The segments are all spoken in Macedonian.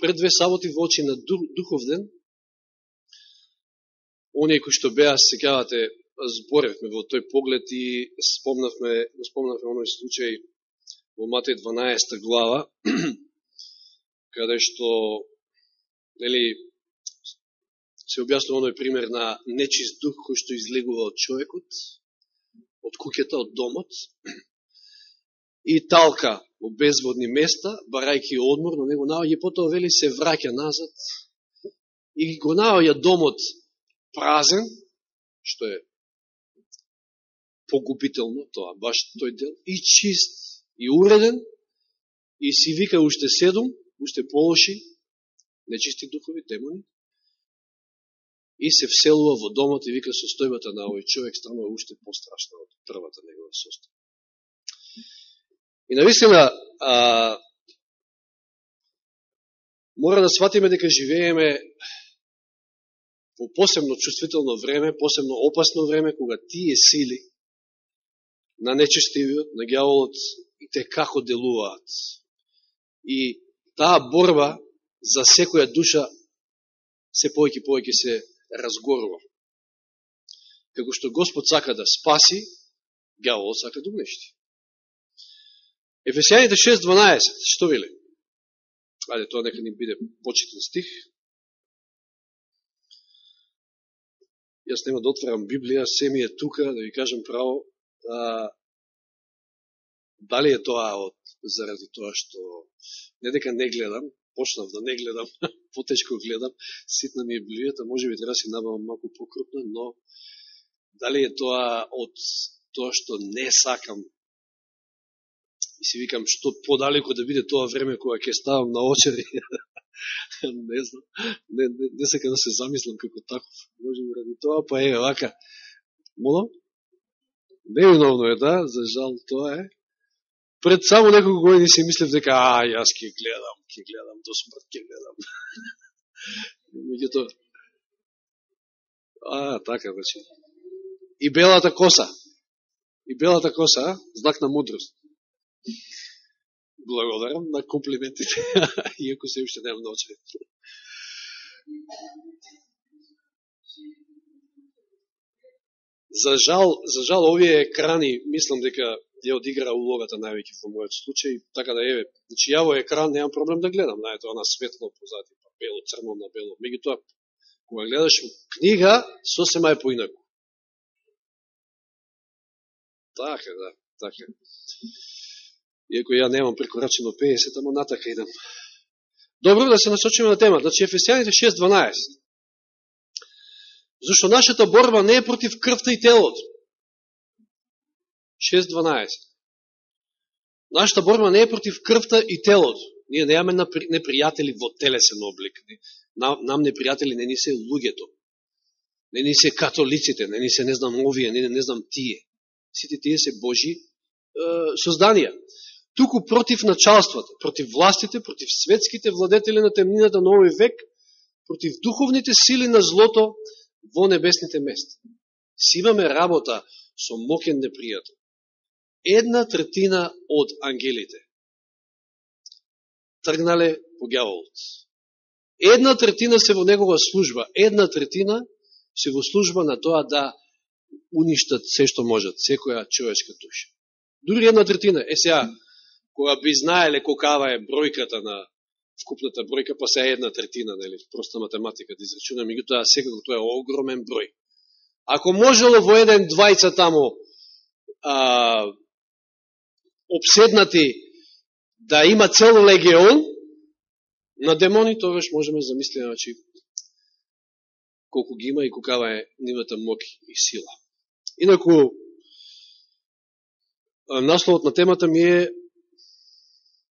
пред две саботи во очи на Духов ден, оние кои што беа, секавате, зборевме во тој поглед и спомнавме, спомнавме оној случај во Матеј 12 глава, каде што нели, се објаснува оној пример на нечист дух кој што излегува од човекот, од куќата, од домот, и талка во безводни места, барајќи одмор, но него наоѓа потоа вели се враќа назад и го наоѓа домот празен, што е погубително тоа, баш тој дел, и чист, и уреден, и си вика уште седум, уште полоши, нечисти духови, демони, и се вселува во домот и вика состојбата на овој човек станува уште пострашна од првата негова состојба. И навистина, а, мора да сватиме дека живееме во посебно чувствително време, посебно опасно време, кога тие сили на нечестивиот, на гјаволот, и те како делуваат. И таа борба за секоја душа се повеќе повеќе се разгорува. Како што Господ сака да спаси, гјаволот сака да унешти. Ефесијаните 6.12, што вели? Ајде, тоа нека ни биде почетен стих. Јас нема да отварам Библија, се ми е тука, да ви кажам право, а, дали е тоа од, заради тоа што не дека не гледам, почнав да не гледам, потечко гледам, ситна ми е Библијата, може би треба да си набавам малку покрупна, но дали е тоа од тоа што не сакам И си викам, што подалеко да биде тоа време кога ќе ставам на очери. не знам, не, не, не сека да се замислам како таков. Може би ради тоа, па е, вака. Молам? Невиновно е, да, за жал тоа е. Пред само неколку години си мислев дека, а, јас ќе гледам, ќе гледам, до смрт ќе гледам. Меѓуто, а, така, значи. И белата коса. И белата коса, знак на мудрост. Благодарам на комплиментите, иако се уште немам да научен. За жал, за жал, овие екрани, мислам дека ја одигра улогата највеќе во мојот случај, така да еве, значи ја во екран немам проблем да гледам, знаете, она светло позади, па бело, црно на бело. Меѓутоа, кога гледаш книга, сосема е поинаку. Така, да, така иако ја немам прекорачено 50, ама натака идам. Добро да се насочиме на тема. Значи, Ефесијаните 6.12. Зашто нашата борба не е против крвта и телото. 6.12. Нашата борба не е против крвта и телото. Ние немаме непријатели во телесен облик. Нам, нам непријатели не ни се луѓето. Не ни се католиците, не ни се не знам овие, не, не знам тие. Сите тие се Божи е, созданија туку против началствата, против властите, против светските владетели на темнината на овој век, против духовните сили на злото во небесните места. Си имаме работа со мокен непријател. Една третина од ангелите тргнале по гјаволот. Една третина се во негова служба, една третина се во служба на тоа да уништат се што можат, секоја човечка душа. Дури една третина. Е сега, кога би знаеле колкава е бројката на вкупната бројка, па се една третина, нели, проста математика да изречуна, меѓутоа секако тоа е огромен број. Ако можело во еден двајца таму а, обседнати да има цел легион на демони, тогаш можеме да замислиме, че колку ги има и колкава е нивната мок и сила. Инаку, насловот на темата ми е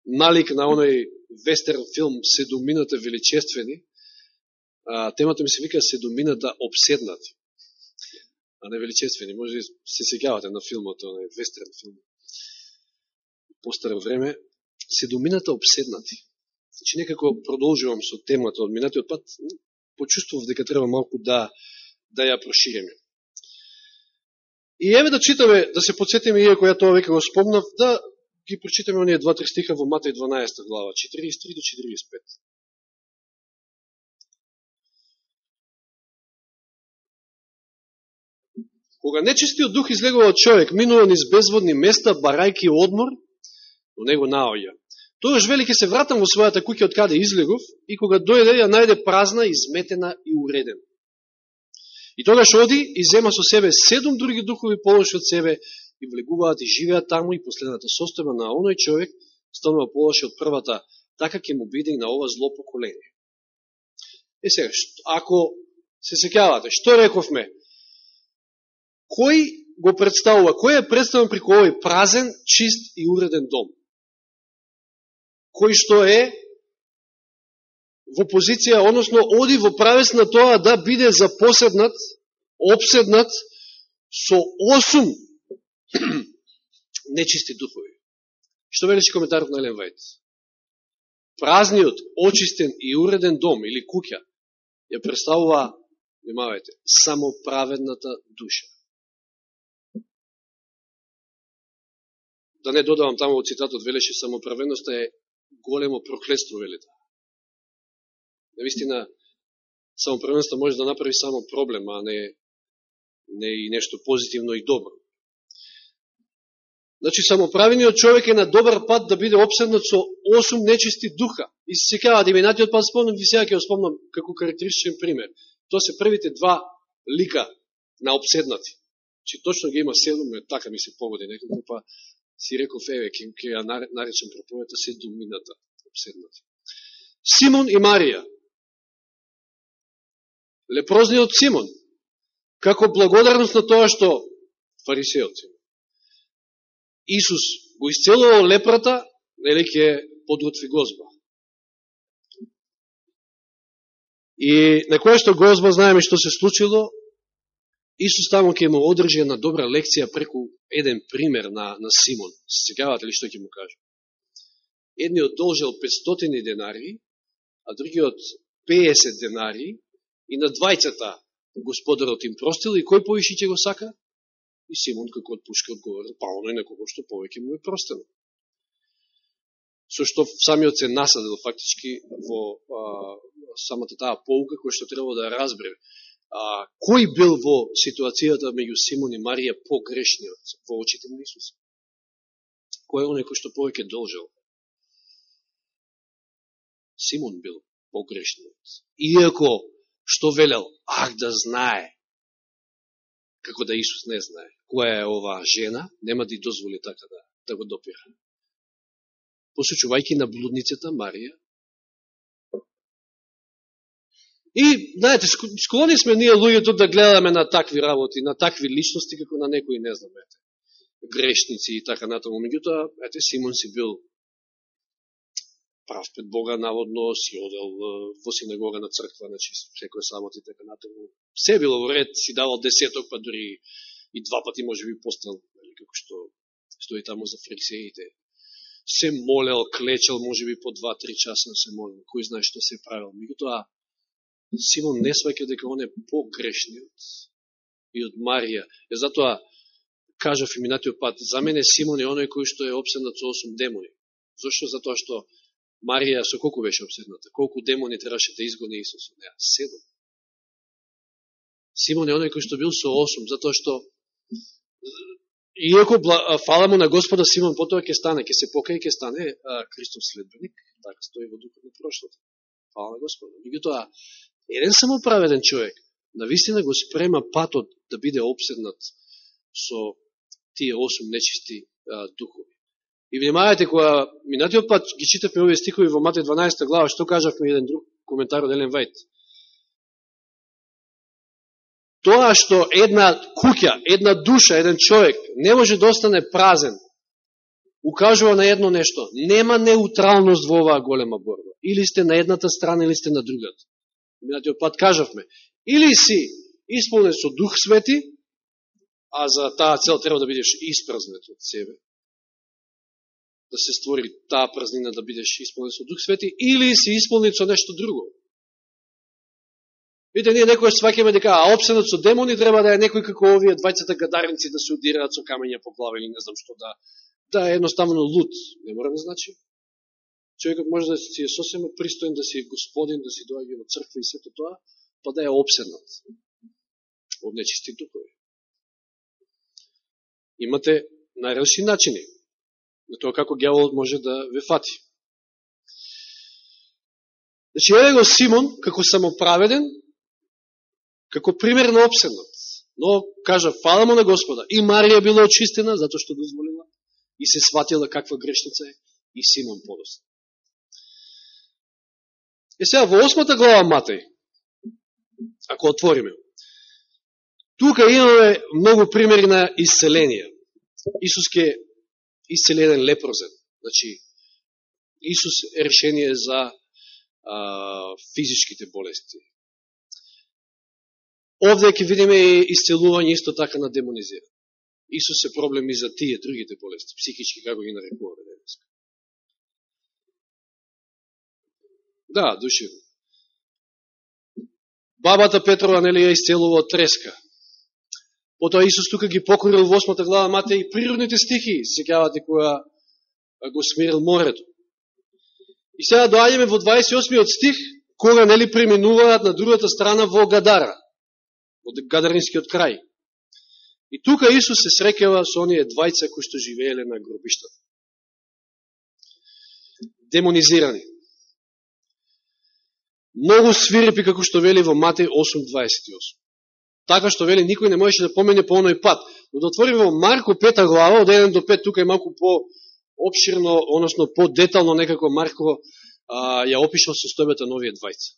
налик на оној вестерн филм Седумината величествени, а, темата ми се вика Седумината да обседнати, а не величествени. Може да се сегавате на филмот, оној вестерн филм. Постаро време, Седумината да обседнати. Значи, некако продолжувам со темата од минатиот пат, почувствував дека треба малку да, да ја проширеме. И еве да читаме, да се подсетиме, иако ја тоа века го спомнав, да ги прочитаме оние два-три стиха во Матеј 12 глава, 43 до 45. Кога нечистиот дух излегува од човек, минува низ безводни места, барајки одмор, но него наоја. Тојаш вели ќе се вратам во својата куќа од каде излегов и кога дојде ја најде празна, изметена и уредена. И тогаш оди и зема со себе седум други духови полоши од себе и влегуваат и живеат таму и последната состојба на оној човек станува полоши од првата, така ќе му биде и на ова зло поколение. Е сега, ако се секјавате, што рековме? Кој го представува, кој е представен при овој празен, чист и уреден дом? Кој што е во позиција, односно, оди во правец на тоа да биде запоседнат, обседнат со осум нечисти духови. Што величи коментарот на Елен Вајт? Празниот, очистен и уреден дом или куќа ја представува, внимавајте, само праведната душа. Да не додавам таму од цитатот, велеше самоправедноста е големо проклетство, велите. Навистина, самоправедноста може да направи само проблем, а не, не и нешто позитивно и добро. Значи, самоправениот човек е на добар пат да биде обседнат со осум нечисти духа. И се секава, да минатиот пат спомнам, ви сега ќе спомнам како карактеристичен пример. Тоа се првите два лика на обседнати. Че точно ги има седум, така ми се погоди некако, па си реков, еве, ке, ја наречем проповета седумината обседнати. Симон и Марија. Лепрозниот Симон. Како благодарност на тоа што фарисеот Симон Исус го исцелувал лепрата, нели ќе подготви гозба. И на која што гозба знаеме што се случило, Исус таму ќе му одржи една добра лекција преку еден пример на, на Симон. Сегавате ли што ќе му кажа? Едниот должел 500 денари, а другиот 50 денари, и на двајцата господарот им простил, и кој повиши ќе го сака? И Симон како отпушка одговора, па оној на кого што повеќе му е простено. Со што самиот се насадил фактички во а, самата таа полука која што треба да разбере. А, кој бил во ситуацијата меѓу Симон и Марија погрешниот во очите на Исус? Кој е оној кој што повеќе должел? Симон бил погрешниот. Иако, што велел, ах да знае, како да Исус не знае која е оваа жена, нема да ја дозволи така да, да го допира. Посочувајќи на блудницата Марија. И, знаете, склони сме ние луѓето да гледаме на такви работи, на такви личности, како на некои, не знам, ете, грешници и така натаму. Меѓутоа, ете, Симон си бил прав пред Бога, наводно си одел во синагога на црква, значи секој самот и така натаму. Се било во ред, си давал десеток, па дури и два пати може би постал, нали, како што стои таму за фрисеите. Се молел, клечел, може би по два-три часа се молел, кој знае што се правил. Меѓутоа, Симон не сваќа дека он е погрешниот и од Марија. Е затоа, кажав и минатиот пат, за мене Симон е оној кој што е обседнат со осум демони. Зошто? Затоа што Марија со колку беше обседната? Колку демони требаше да изгони Исус од неа? Седом. Симон е оној кој што бил со осум, затоа што Иако фала му на Господа Симон, потоа ќе стане, ќе се покај, ќе стане а, Христов следбеник, така стои во духот на прошлото. Фала на Господа. Меѓутоа, еден самоправеден човек, на вистина го спрема патот да биде обседнат со тие осум нечисти а, духови. И внимавајте, кога минатиот пат ги читавме овие стихови во Матеј 12 глава, што кажавме еден друг коментар од Елен Вајт? Тоа што една куќа, една душа, еден човек не може да остане празен, укажува на едно нешто. Нема неутралност во оваа голема борба. Или сте на едната страна, или сте на другата. Минатиот пат кажавме. Или си исполнен со Дух Свети, а за таа цел треба да бидеш испразнет од себе, да се створи таа празнина да бидеш исполнен со Дух Свети, или си исполнен со нешто друго. Видите, ние некој свакеме дека а опсенот со демони треба да е некој како овие двајцата гадарници да се удираат со камења по глава или не знам што да да е едноставно луд. Не мора да значи. Човекот може да си е сосема пристоен, да си е господин, да си доаѓа во црква и сето тоа, па да е обседнат од нечисти духови. имате најразлични начини на тоа како гјаволот може да ве фати. Значи, еве го Симон, како самоправеден, како пример на обседнат. Но, кажа, фала му на Господа. И Марија била очистена, затоа што дозволила, и се сватила каква грешница е, и Симон подосна. И сега, во осмата глава Матеј, ако отвориме, тука имаме многу примери на исцеление. Исус ке исцелен лепрозен. Значи, Исус е решение за а, физичките болести. Овде ќе видиме и исцелување исто така на демонизиран. Исус е проблем и за тие другите болести, психички, како ги нарекуваме денес. Да, душевно. Бабата Петрова, нели, ја исцелува од треска. Потоа Исус тука ги покорил во осмата глава Мате и природните стихи, секјавате која го смирил морето. И сега доаѓаме во 28 стих, кога нели преминуваат на другата страна во Гадара, од Гадаринскиот крај. И тука Исус се срекева со оние двајца кои што живееле на гробиштата. Демонизирани. Многу свирепи, како што вели во Матеј 8.28. Така што вели, никој не можеше да помене по оној пат. Но да отвори во Марко 5 глава, од 1 до 5, тука е малку по обширно, односно по-детално некако Марко а, ја опишал состојбата на овие двајца.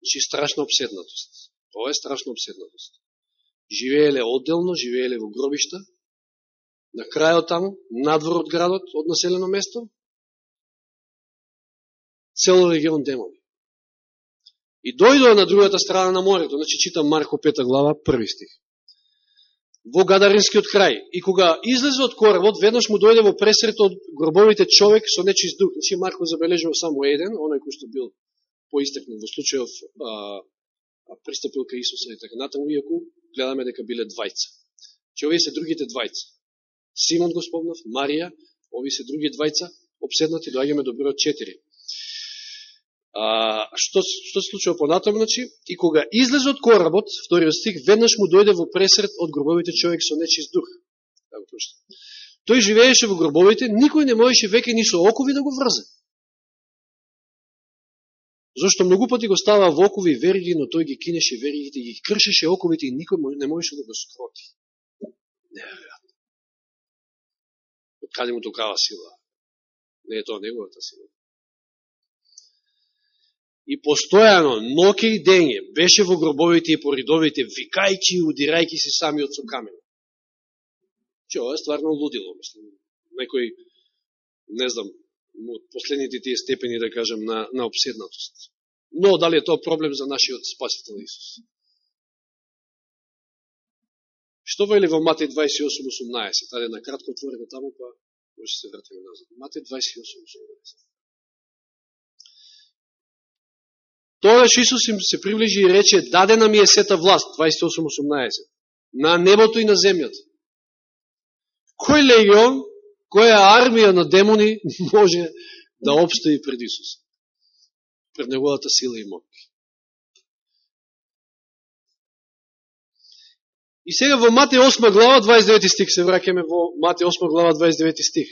Значи, страшна обседнатост. Тоа е страшна обседнатост. Живееле одделно, живееле во гробишта, на крајот таму, надвор од градот, од населено место, цел регион демони. И дојдоа на другата страна на морето, значи читам Марко 5 глава, први стих во Гадаринскиот крај. И кога излезе од коработ, веднаш му дојде во пресрет од гробовите човек со нечист дух. Значи Марко забележува само еден, оној кој што бил поистекнат во случајов а пристапил кај Исуса и така натаму, иако гледаме дека биле двајца. Че овие се другите двајца. Симон го спомнав, Марија, овие се други двајца, обседнати, доаѓаме до бројот 4. А, што, што се случува понатаму, значи, и кога излезе од коработ, вториот стих, веднаш му дојде во пресред од гробовите човек со нечист дух. Така Тој живееше во гробовите, никој не можеше веќе ни со окови да го врзе. Зошто многу пати го става во окови вериги, но тој ги кинеше веригите, ги кршеше оковите и никој не можеше да го скроти. Неверојатно. Од каде му токава сила? Не е тоа неговата сила и постојано, ноке и денје, беше во гробовите и поридовите, викајќи и удирајќи се самиот со камено. Че, ова е стварно лудило, мислам. Некој, не знам, од последните тие степени, да кажем, на, на обседнатост. Но, дали е тоа проблем за нашиот спасител Исус? Што вели во Матеј 28.18? Таде на кратко отворено таму, па може да се вратиме назад. Матеј 28.18. Тогаш Исус им се приближи и рече, дадена ми е сета власт, 28.18, на небото и на земјата. Кој легион, која армија на демони може да обстои пред Исус? Пред неговата сила и моќ. И сега во Мате 8 глава 29 стих се враќаме во Мате 8 глава 29 стих.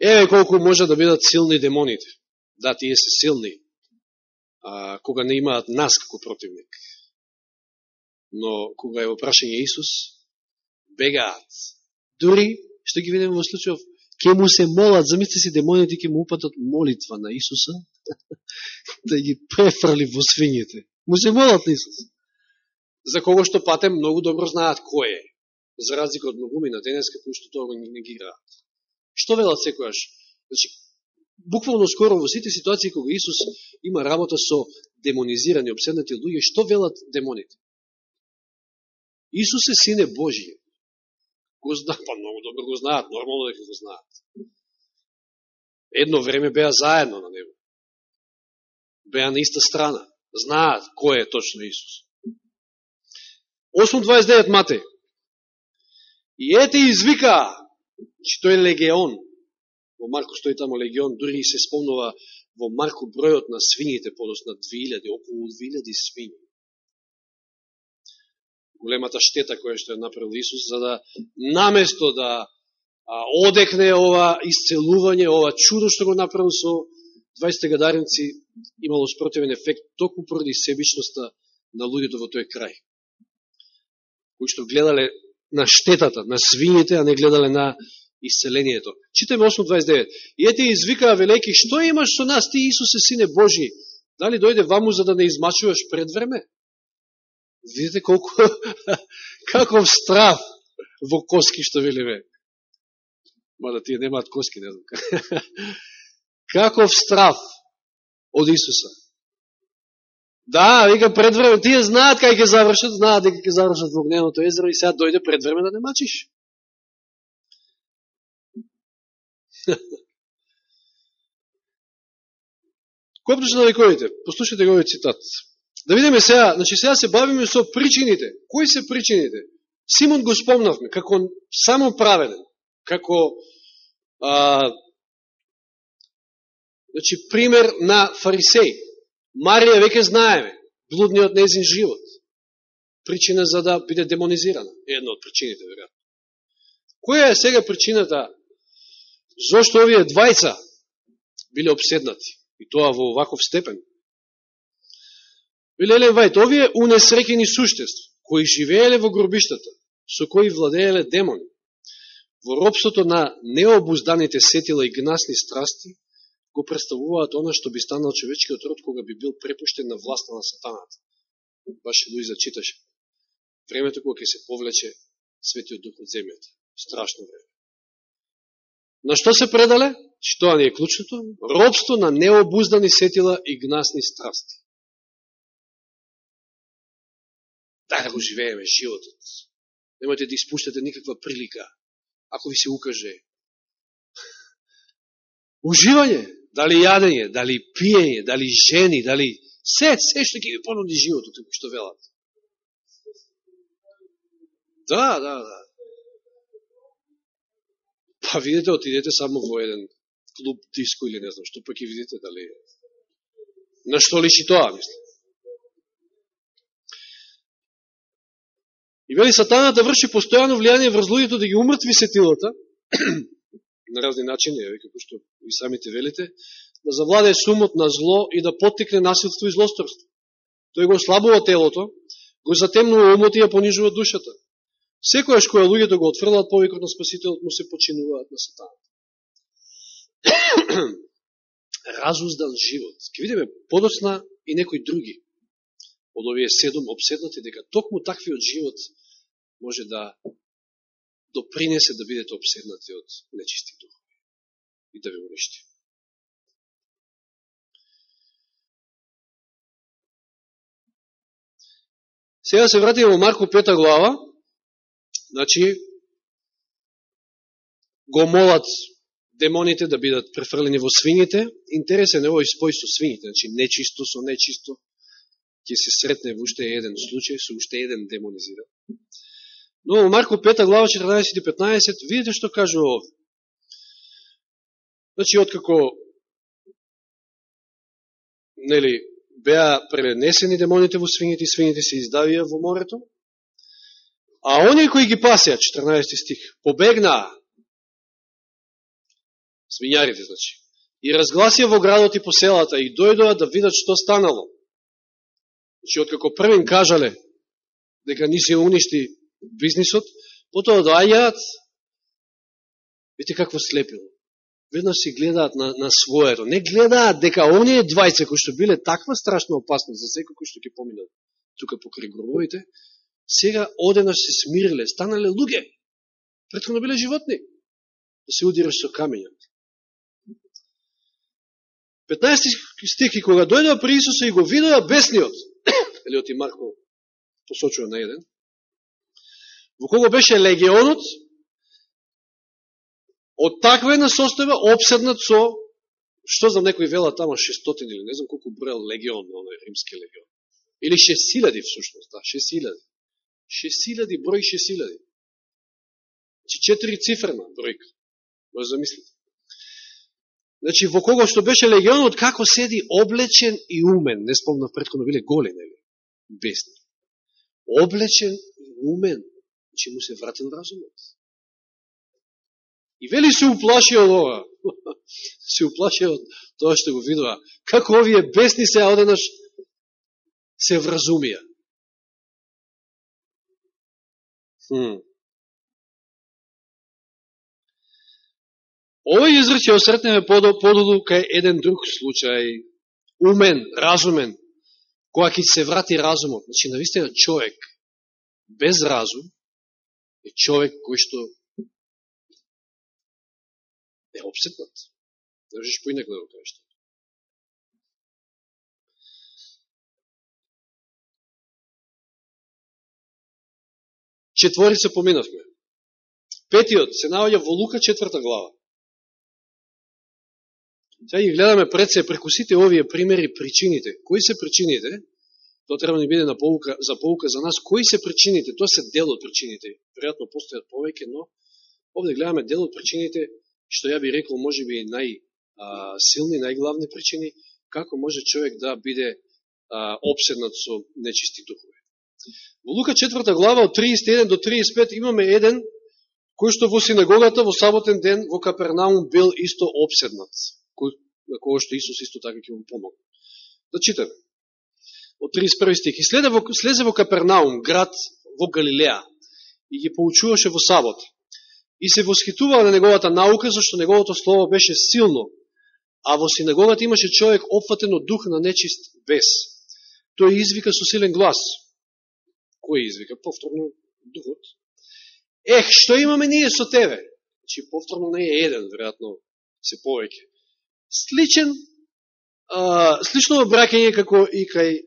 Еве колку може да бидат силни демоните. Да, тие се силни а, кога не имаат нас како противник. Но кога е опрашање Исус, бегаат. Дури, што ги видиме во случајов, ке му се молат, замисли си демоните ке му упатат молитва на Исуса, да ги префрли во свињите. Му се молат на Исус. За кого што патем многу добро знаат кој е. За разлика од многуми на денеска, кои што тоа не ги играат. Што велат секојаш? Значи, буквално скоро во сите ситуации кога Исус има работа со демонизирани, обседнати луѓе, што велат демоните? Исус е Сине Божије. Го знаат, па многу добро го знаат, нормално дека го знаат. Едно време беа заедно на него. Беа на иста страна. Знаат кој е точно Исус. 8.29 Матеј. И ете извика, че тој легеон, во Марко стои тамо легион, дури и се спомнува во Марко бројот на свињите, подосна 2000, околу 2000 свињи големата штета која што е направил Исус, за да наместо да одекне ова исцелување, ова чудо што го направил со 20 гадаринци, имало спротивен ефект току поради себичноста на луѓето во тој крај. Кои што гледале на штетата, на свините, а не гледале на исцелението. Читаме 8.29. И ете извикаа велики, што имаш со нас, ти Исусе, Сине Божи? Дали дојде ваму за да не измачуваш пред време? Видите колку, каков страв во коски што велиме. Мада тие немаат коски, не знам. каков страв од Исуса. Да, вика пред време, тие знаат кај ќе завршат, знаат дека ќе завршат во огненото езеро и сега дојде пред време да не мачиш. Кој причина да ви? Послушайте го овој цитат. Да видиме сега, значи сега се бавиме со причините. Кои се причините? Симон го спомнавме, како само праведен, како а, значи, пример на фарисеј. Марија веќе знаеме, блудниот незин живот. Причина за да биде демонизирана. е Една од причините, веројатно. Која е сега причината зошто овие двајца биле обседнати? И тоа во оваков степен. Велеле Вајт, овие унесрекени суштества, кои живееле во гробиштата, со кои владееле демони, во робството на необузданите сетила и гнасни страсти, го представуваат она што би станал човечкиот род кога би бил препуштен на власта на сатаната. Ваше Луиза читаше. Времето кога ќе се повлече светиот дух од земјата. Страшно време. На што се предале? Што не е клучното? Робство на необуздани сетила и гнасни страсти. Така го живееме животот. Немате да испуштате никаква прилика, ако ви се укаже. Уживање, дали јадење, дали пиење, дали жени, дали се, се што ќе ви понуди животот, што велат. Да, да, да. Па видите, отидете само во еден клуб диско или не знам што, па ќе видите дали на што личи тоа, мислам. И вели сатаната да врши постојано влијание врз луѓето да ги умртви сетилата, на разни начини, како што и самите велите, да завладе сумот на зло и да поттикне насилство и злосторство. Тој го слабува телото, го затемнува умот и ја понижува душата. Секојаш која луѓето го отфрлаат повикот на Спасителот му се починуваат на сатаната. Разуздан живот. Ке видиме подоцна и некои други од овие седом обседнати, дека токму таквиот живот може да допринесе да бидете обседнати од нечисти духови и да ви уништи. Сега се вратиме во Марко пета глава, значи, го молат демоните да бидат префрлени во свините. Интересен е овој спој со свините, значи нечисто со нечисто, ќе се сретне во уште еден случај, со уште еден демонизиран. Но во Марко 5 глава 14 и 15 видите што кажува овде. Значи, откако нели, беа пренесени демоните во свините и свините се издавија во морето, а они кои ги пасеат, 14 стих, побегнаа, свињарите, значи, и разгласија во градот и по селата и дојдоа да видат што станало. Значи, Че откако првен кажале дека ни се уништи бизнисот, потоа доаѓаат, видите какво слепило. Веднаш си гледаат на, на своето. Не гледаат дека оние двајце кои што биле таква страшна опасност за секој кој што ќе поминат тука покрај гробовите, сега оденаш се смириле, станале луѓе. Претходно биле животни. Да се удираш со камењот. 15 стихи, кога дојдеа при Исуса и го видеа бесниот, или и Марко посочува на еден, во кого беше легионот, од таква една состојба обседнат со, што знам, некој вела тама 600 или не знам колку бројал легион, оној римски легион. Или 6000 всушност, да, 6000. 6000, број 6000. Значи четири цифрена бројка. Може да замислите. Значи, во кого што беше легионот, како седи облечен и умен. Не спомнав предходно, биле голи, нели? Бесни. Облечен и умен, че му се вратен разумот. И вели се уплаши од ова. се уплаши од тоа што го видува. Како овие бесни се оденаш се вразумија. Хм. Овој израз ќе осретнеме подолу кај еден друг случај. Умен, разумен, кога ќе се врати разумот. Значи, навистина човек без разум е човек кој што е обсетнат. Не можеш поинеко да го кажеш. Четворица поминавме. Петиот се наоѓа во Лука четврта глава. Сега ги гледаме пред се преку сите овие примери причините. Кои се причините? Тоа треба да ни биде на полука, за полука за нас. Кои се причините? Тоа се дел од причините. Пријатно постојат повеќе, но овде гледаме дел од причините, што ја би рекол, може би најсилни, најглавни причини, како може човек да биде а, обседнат со нечисти духови. Во Лука 4 глава од 31 до 35 имаме еден кој што во синагогата во саботен ден во Капернаум бил исто обседнат на кого што Исус исто така ќе му помогне. Да читаме. Од 31 стих. И следе во, слезе во Капернаум, град во Галилеја, и ги поучуваше во сабот. И се восхитуваа на неговата наука, зашто неговото слово беше силно, а во синагогата имаше човек опфатен од дух на нечист бес. Тој извика со силен глас. Кој извика? Повторно духот. Ех, што имаме ние со тебе? Значи, повторно не е еден, веројатно се повеќе сличен, а, слично обраќање како и кај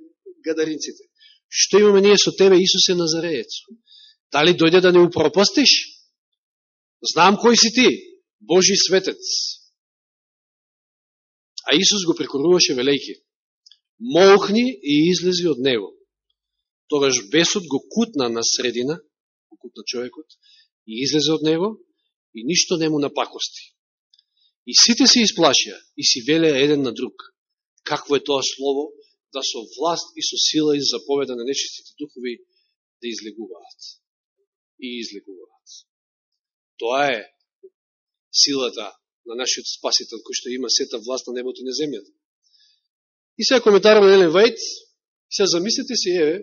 гадаринците. Што имаме ние со тебе, Исусе Назареец? Дали дојде да не упропастиш? Знам кој си ти, Божи светец. А Исус го прекоруваше велејки. Молхни и излези од него. Тогаш бесот го кутна на средина, го кутна човекот, и излезе од него, и ништо не му напакости. И сите се исплашија и си велеа еден на друг. Какво е тоа слово? Да со власт и со сила и заповеда на нечистите духови да излегуваат. И излегуваат. Тоа е силата на нашиот спасител, кој што има сета власт на небото и на земјата. И сега коментарам на Елен Вајт, сега замислите си, еве,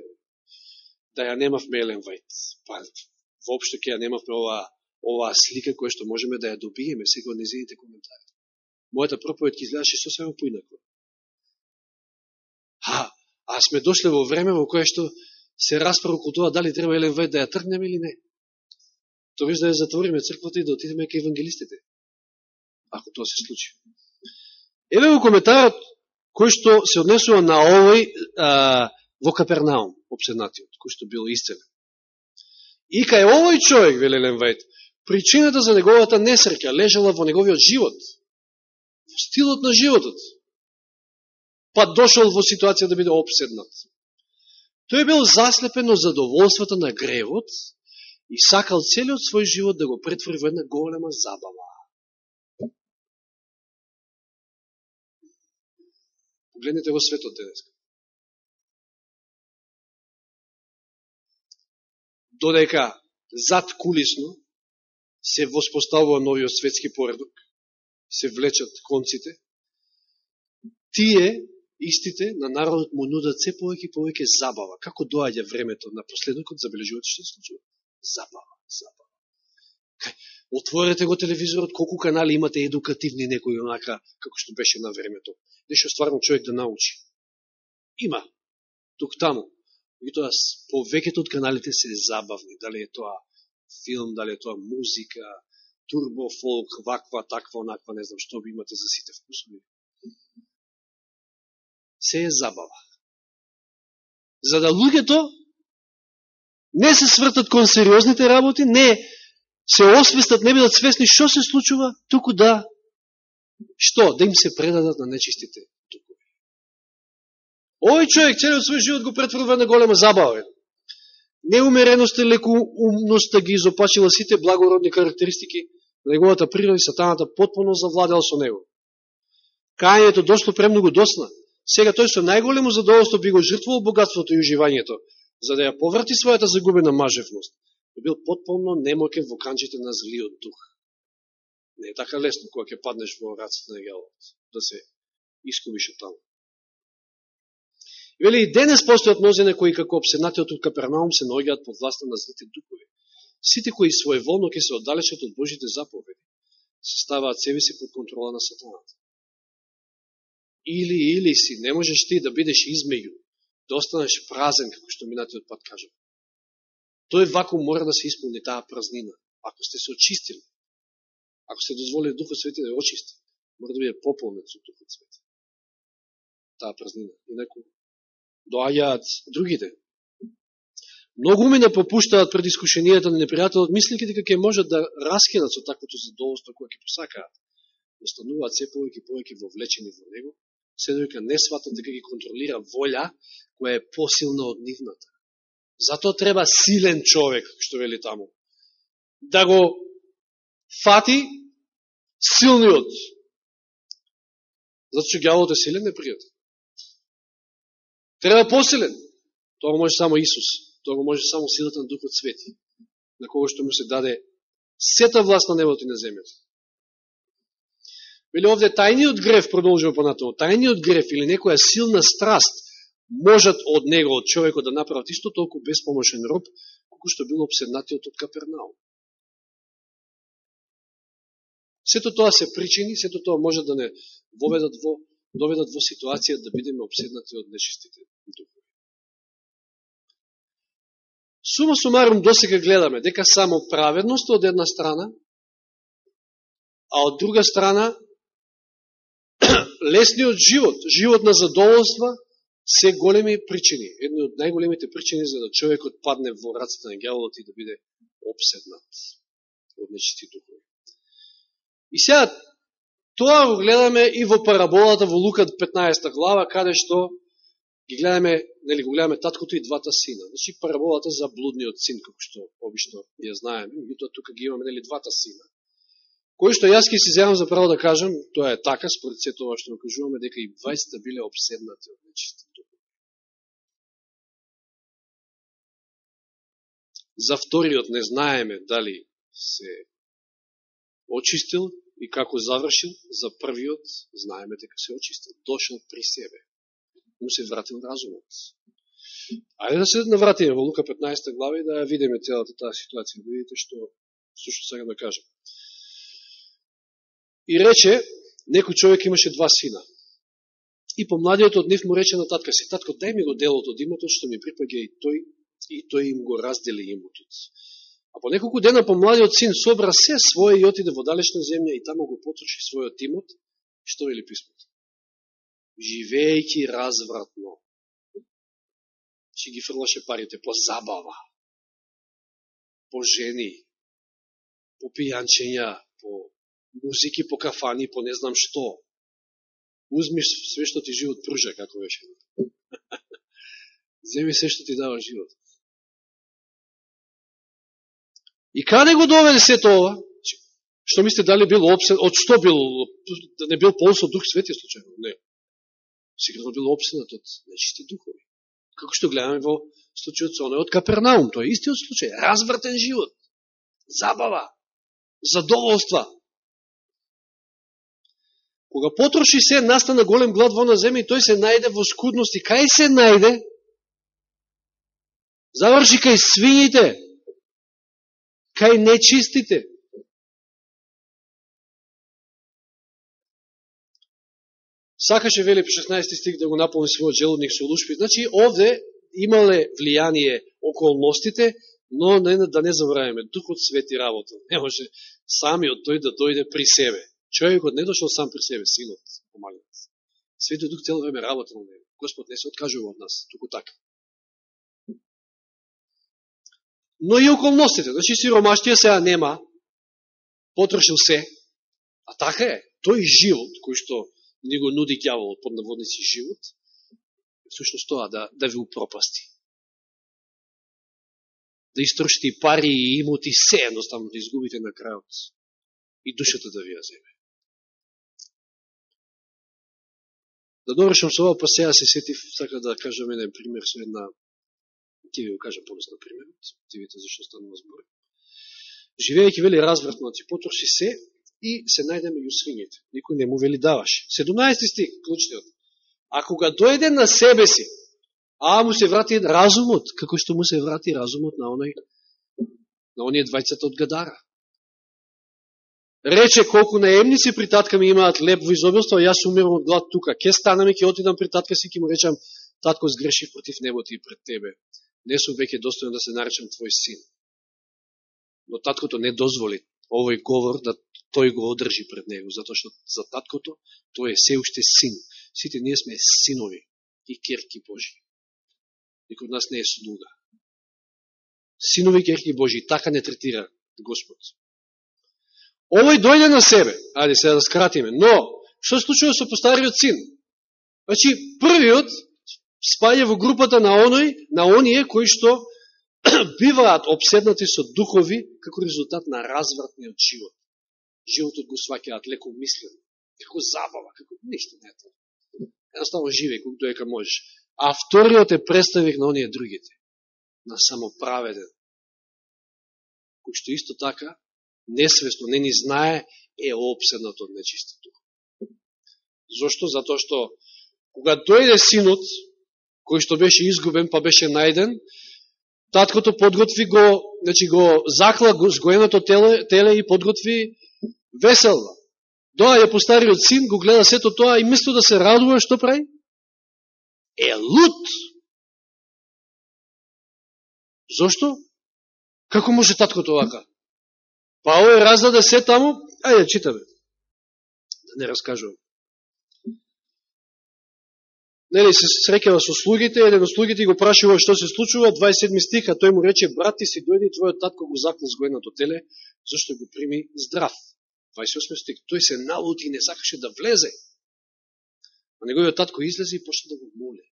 да ја немавме Елен Вајт. Па, воопшто ќе ја немавме оваа оваа слика која што можеме да ја добиеме сега од незините коментари. Мојата проповед ќе изгледаше сосема поинаква. А, а сме дошле во време во кое што се расправа околу тоа дали треба Елен Вајд да ја тргнеме или не. Тоа виж да ја затвориме црквата и да отидеме кај евангелистите. Ако тоа се случи. Еве го коментарот кој што се однесува на овој а, во Капернаум, обседнатиот, кој што бил исцелен. И кај овој човек, вели Елен Вајд, Причината за неговата несреќа лежала во неговиот живот, во стилот на животот. Па дошол во ситуација да биде обседнат. Тој бил заслепен од задоволствата на гревот и сакал целиот свој живот да го претвори во една голема забава. Погледнете во светот денес. Додека зад кулисно се воспоставува новиот светски поредок, се влечат конците, тие, истите, на народот му нудат се повеќе и повеќе забава. Како доаѓа времето на последникот, забележувате што се случува? Забава, забава. Кај, отворете го телевизорот, колку канали имате едукативни некои онака, како што беше на времето. Нешто стварно човек да научи. Има. Тук таму. И тоа повеќето од каналите се забавни. Дали е тоа филм, дали е тоа музика, турбо, фолк, ваква, таква, онаква, не знам што би имате за сите вкусови. Се е забава. За да луѓето не се свртат кон сериозните работи, не се освестат, не бидат свесни што се случува, туку да, што? Да им се предадат на нечистите тукови. Овој човек целиот свој живот го претворува на голема забава. Неумереност и лекоумността ги изопачила сите благородни карактеристики на неговата природа и сатаната потpuno завладел со него. Кајањето дошло премногу досна. Сега тој со најголемо задоволство би го жртвувал богатството и уживањето, за да ја поврати својата загубена мажевност, бил потполно немокен во канчите на злиот дух. Не е така лесно кога ќе паднеш во раците на гјалот, да се искубиш од таму. И вели, и денес постојат мнозина кои како обседнатиот од Капернаум се наоѓаат под власта на злите духови. Сите кои своеволно ќе се оддалечат од Божите заповеди, се ставаат себе си под контрола на сатаната. Или, или си, не можеш ти да бидеш измеѓу, да останеш празен, како што минатиот пат кажа. Тој вакуум мора да се исполни таа празнина. Ако сте се очистили, ако сте дозволили Духот Свети да ја очисти, мора да биде пополнет со Духот Свети. Таа празнина. Инако, доаѓаат другите. Многу умина попуштаат пред искушенијата на непријателот, мислики дека ќе можат да раскинат со таквото задоволство кое ќе посакаат. Остануваат се повеќе повеќе вовлечени во него, се дојка не сватат дека ги контролира волја која е посилна од нивната. Зато треба силен човек, што вели таму. Да го фати силниот. Зато што гјавот е силен, непријател. Треба посилен. Тоа го може само Исус. Тоа го може само силата на Духот Свети, на кого што му се даде сета власт на небото и на земјата. Вели овде тајниот греф, продолжува понатаму. тајниот греф или некоја силна страст можат од него, од човекот да направат исто толку безпомошен роб, колку што бил обседнатиот од Капернаум. Сето тоа се причини, сето тоа може да не воведат во, доведат во ситуација да бидеме обседнати од нечистите духови. Сума сумарум досега гледаме дека само праведност од една страна, а од друга страна лесниот живот, живот на задоволства, се големи причини. Едни од најголемите причини за да човекот падне во раците на гјаволот и да биде обседнат од нечисти духови. И сега, тоа го гледаме и во параболата во Лука 15 глава, каде што ги гледаме, нели го гледаме таткото и двата сина. Значи параболата за блудниот син, како што обично ја знаеме, и тоа тука ги имаме нели двата сина. Кој што јас ќе си земам за право да кажам, тоа е така, според се тоа што кажуваме, дека и двајста биле обседнати од нечисти. За вториот не знаеме дали се очистил и како завршил, за првиот знаеме дека се очистил. Дошел при себе му се вратил разумот. Ајде да се навратиме во Лука 15 глава и да ја видиме целата таа ситуација, да видите што, сушто сега да кажем. И рече, некој човек имаше два сина. И помладиот од нив му рече на татка си, татко, дај ми го делот од имотот што ми припаѓа и тој, и тој им го раздели имотот. А по неколку дена помладиот син собра се своје и отиде во далечна земја и таму го потроши својот имот. Што вели писмото? живејќи развратно. Че ги фрлаше парите по забава, по жени, по пијанчења, по музики, по кафани, по не знам што. Узмиш све што ти живот пружа, како беше. Земи се што ти дава живот. И каде го доведе се тоа? Значи, што мислите, дали бил обсед, од што бил, да не бил полсо Дух Свети случајно? Не сигурно бил обседнат од нечисти духови. Како што гледаме во случајот со оној од Капернаум, тоа е истиот случај, развртен живот, забава, задоволства. Кога потроши се, настана голем глад во на земја и тој се најде во скудност и кај се најде? Заврши кај свините, кај нечистите. сакаше, вели по 16 стих, да го наполни својот желудник со лушпи. Значи, овде имале влијание околностите, но не, да не забравяме, Духот свети работа. Не може самиот тој да дојде при себе. Човекот не дошол сам при себе, синот, помагат. Светиот Дух цело време работа на него. Господ не се откажува од нас, туку така. Но и околностите, значи сиромаштија сега нема, потрошил се, а така е, тој живот кој што ни го нуди ѓавол под наводници живот, всушност тоа да, да ви упропасти. Да истрошите пари и имоти се едноставно да изгубите на крајот и душата да ви ја земе. Да довршам со ова, па сега се сетив, така да кажам еден пример со една Ти ви го кажа подосно примерот, ти видите зашто станува збор. Живејќи вели развратно, ти потроши се и се најде меѓу свињите. Никој не му вели даваш. 17 стих, клучниот. А кога дојде на себе си, а му се врати разумот, како што му се врати разумот на оној на оние двајцата од Гадара. Рече колку наемници при татка ми имаат леп во изобилство, јас умирам од глад тука. Ке станаме, ке отидам при татка си, ке му речам, татко сгрешив против небото и пред тебе. Не сум веќе достоен да се наречам твој син. Но таткото не дозволи овој говор да тој го одржи пред него, затоа што за таткото тој е се уште син. Сите ние сме синови и керки Божи. Никој од нас не е слуга. Синови керки Божи, така не третира Господ. Овој дојде на себе, ајде сега да скратиме, но, што случува со постариот син? Значи, првиот спаја во групата на оној, на оние кои што биваат обседнати со духови како резултат на развратниот живот. Животот го сваќаат леко мислено, како забава, како ништо не е Едноставно живеј, колку доека можеш. А вториот е представник на оние другите, на самоправеден, кој што исто така несвесно, не ни знае, е обседнат од нечисти дух. Зошто? Затоа што кога дојде синот, кој што беше изгубен, па беше најден, таткото подготви го, значи го закла го сгоеното теле, теле и подготви веселва. Доа ја постариот син, го гледа сето тоа и место да се радува, што прави? Е лут! Зошто? Како може таткото вака? Па овој раздаде се таму, ајде, читаме. Да не раскажувам. Нели се среќава да со слугите, еден од слугите го прашува што се случува, 27 стих, а тој му рече, брат ти си дојде и твојот татко го заклал с теле, зашто го прими здрав. 28 стих, тој се налути и не сакаше да влезе. А неговиот татко излезе и почна да го моле.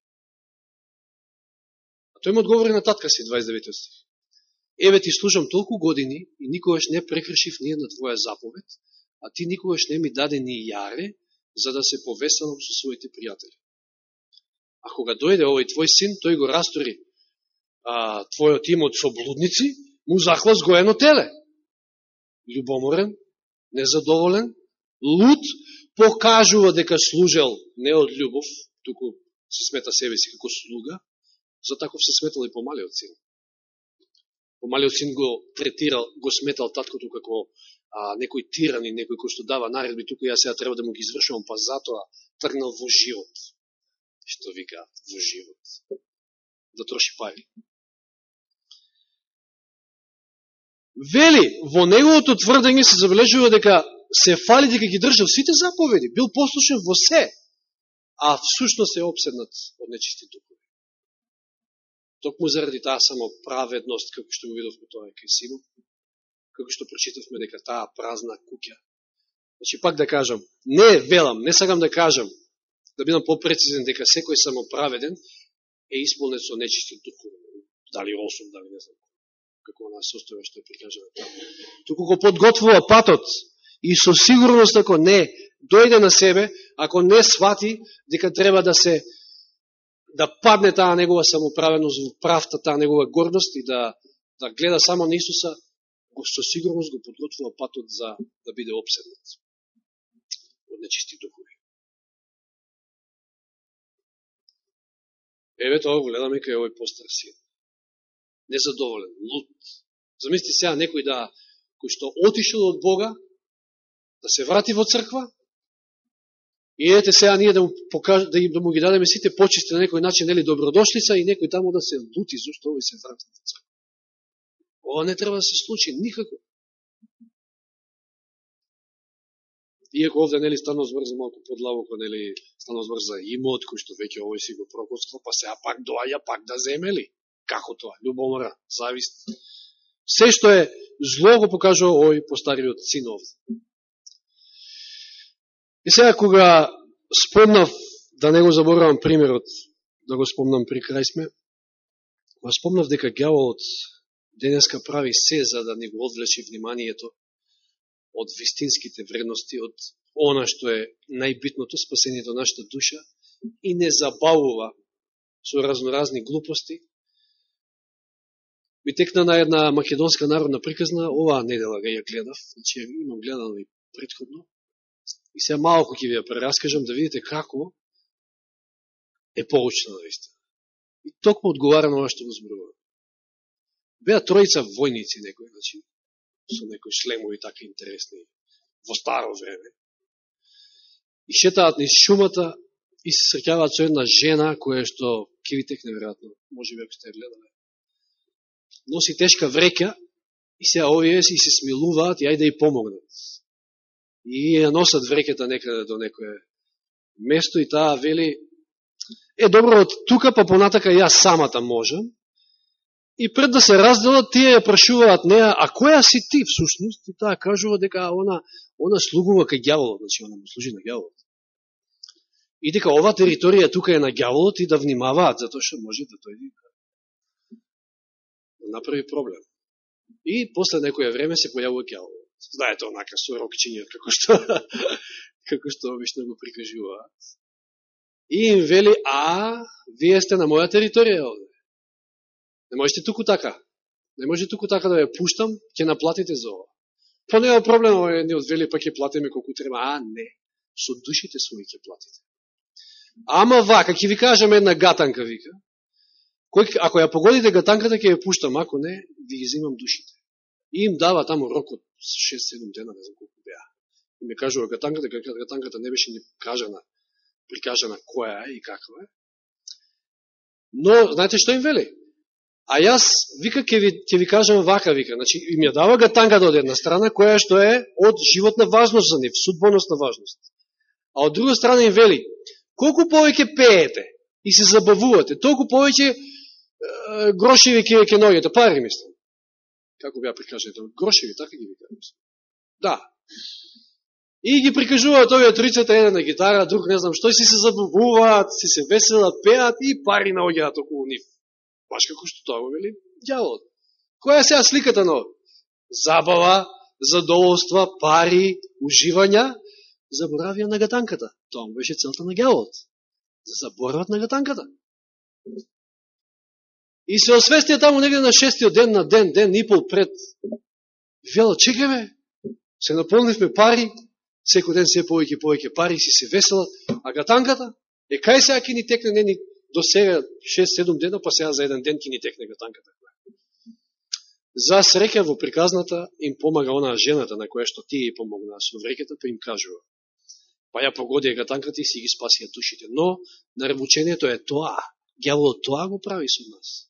А тој му одговори на татка си, 29 стих. Еве ти служам толку години и никогаш не прекршив ни една твоја заповед, а ти никогаш не ми даде ни јаре, за да се повеселам со своите пријатели. А кога дојде овој твој син, тој го растори а, твојот имот со блудници, му захла сгоено теле. Любоморен, незадоволен, луд, покажува дека служел не од љубов, туку се смета себе си како слуга, за таков се сметал и помалиот син помалиот син го третирал, го сметал таткото како а, некој тиран и некој кој што дава наредби, тука ја сега треба да му ги извршувам, па затоа тргнал во живот. Што вика во живот? Да троши пари. Вели, во неговото тврдење се забележува дека се фали дека ги држал сите заповеди, бил послушен во се, а всушност е обседнат од нечисти духови. Токму заради таа само праведност, како што го видовме тоа кај Симон, како што прочитавме дека таа празна куќа. Значи, пак да кажам, не велам, не сакам да кажам, да бидам попрецизен дека секој самоправеден е исполнет со нечисти духови. Дали осум, дали не знам како на состојба што е прикажано таму. Туку го подготвува патот и со сигурност ако не дојде на себе, ако не свати дека треба да се да падне таа негова самоправеност во правта, таа негова гордост и да, да гледа само на Исуса, го со сигурност го подготвува патот за да биде обседнат од нечисти духови. Еве тоа го гледаме кај овој постар син. Незадоволен, лут. Замисли сега некој да, кој што отишел од Бога, да се врати во црква, И ете сега ние да му, покаж, да, да му ги дадеме сите почисти на некој начин, нели добродошлица и некој таму да се лути, зашто овој се врати во црква. Ова не треба да се случи никако. Иако овде нели стано збор за малку подлавоко, нели стано збор за имот кој што веќе овој си го прокоцкал, па сега пак доаѓа пак да земели. Како тоа? Любомора, завист. Се што е зло го покажува овој постариот син овде. И сега кога спомнав, да не го заборавам примерот, да го спомнам при крај сме, кога спомнав дека гјаволот денеска прави се за да не го одвлечи вниманието од вистинските вредности, од она што е најбитното, спасението на нашата душа, и не забавува со разноразни глупости, ми текна на една македонска народна приказна, оваа недела га ја гледав, значи имам гледано и предходно, и се малко ќе ви ја прераскажам да видите како е поучна наистина. И токму одговара на ова што го зборува. Беа троица војници некои, значи, со некои шлемови така интересни во старо време. И шетаат низ шумата и се среќаваат со една жена која што ќе ви текне веројатно, може би ако сте гледале. Носи тешка врека и се овие и се смилуваат и ајде и помогнат. И ја носат вреката некаде до некое место и таа вели е добро од тука па понатака јас самата можам И пред да се разделат, тие ја прашуваат неа, а која си ти всушност? И таа кажува дека она, она слугува кај гјаволот, значи она му служи на гјаволот. И дека ова територија тука е на гјаволот и да внимаваат, затоа што може да тој да направи проблем. И после некоје време се појавува гјаволот. Знаете, онака со рокчиња, како што, како што обично го прикажуваат. И им вели, а, вие сте на моја територија овде. Не можете туку така. Не може туку така да ја пуштам, ќе наплатите за ова. Па нема проблем, ова, не одвели, па ќе платиме колку треба. А, не. Со душите своји ќе платите. Ама вака, ќе ви кажам една гатанка, вика. Кој, ако ја погодите гатанката, ќе ја пуштам. Ако не, ви ги земам душите. И им дава таму рок од 6-7 дена, не знам колку беа. И ми кажува гатанката, гатанката не беше ни кажана, прикажана која е и каква е. Но, знаете што им вели? А јас, вика, ќе ви, ќе ви кажам вака, вика, значи, им ја дава гатангата од една страна, која што е од животна важност за нив, судбоносна важност. А од друга страна им вели, колку повеќе пеете и се забавувате, толку повеќе е, грошеви ќе ќе ногите, пари мислам. Како беа прикажете? Грошеви, така ги вика. Да. И ги прикажуваат овие трицата, еден на гитара, друг не знам што, и си се забавуваат, си се веселат, пеат и пари наоѓаат околу нив. Баш како што тоа го вели дјаволот. Која е сега сликата на Забава, задоволства, пари, уживања, заборавија на гатанката. Тоа му беше целта на дјаволот. За заборават на гатанката. И се освестија таму негде на шестиот ден, на ден, ден и пол пред. Вела, чекай ме, се наполнивме пари, секој ден се повеќе повеќе пари, си се весела, а гатанката, е кај сега аки ни текне, не ни до сега 6-7 дена, па сега за еден ден ки ни текне гатанката. За среќа во приказната им помага онаа жената на која што тие ја помогнаа со вреќата, па им кажува. Па ја погодија гатанката и си ги спасија душите. Но, наревучението е тоа. Гјаволот тоа го прави со нас.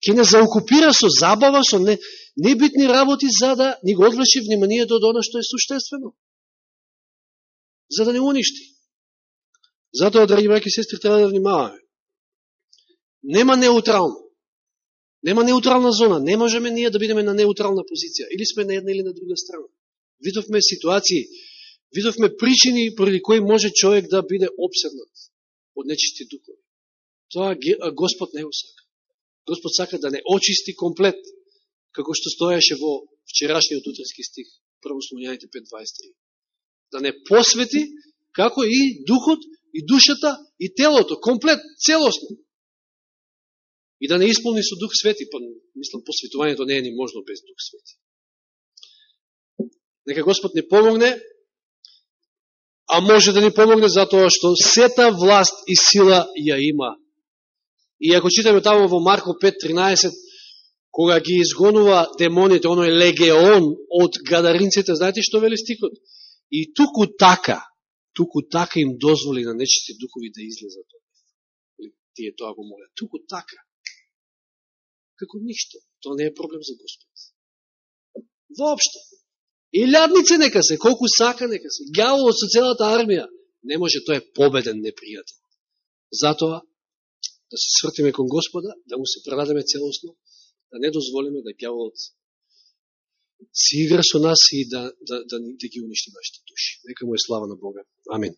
Ке не заокупира со забава, со не, небитни работи, за да ни го одврши вниманието од оно што е суштествено. За да не уништи. Затоа, драги браки и сестри, треба да внимаваме. Нема неутрално. Нема неутрална зона. Не можеме ние да бидеме на неутрална позиција. Или сме на една или на друга страна. Видовме ситуации, видовме причини поради кои може човек да биде обседнат од нечисти духови. Тоа Господ не усака. Господ сака да не очисти комплет, како што стоеше во вчерашниот утрски стих, прво 5.23. Да не посвети, како и духот и душата, и телото, комплет, целосно. И да не исполни со Дух Свети, па, мислам, посветувањето не е ни можно без Дух Свети. Нека Господ ни помогне, а може да ни помогне затоа што сета власт и сила ја има. И ако читаме тамо во Марко 5.13, кога ги изгонува демоните, оној легеон од гадаринците, знаете што вели стикот? И туку така, туку така им дозволи на нечисти духови да излезат од нив. Тие тоа го молят. Туку така. Како ништо. Тоа не е проблем за Господ. Воопшто. И лјаднице нека се, колку сака нека се. Гјаволот со целата армија. Не може, тоа е победен непријател. Затоа, да се свртиме кон Господа, да му се предадеме целосно, да не дозволиме да гјаволот си игра со нас и да, да, да, да ги уништи нашите души. Нека му е слава на Бога. Амин.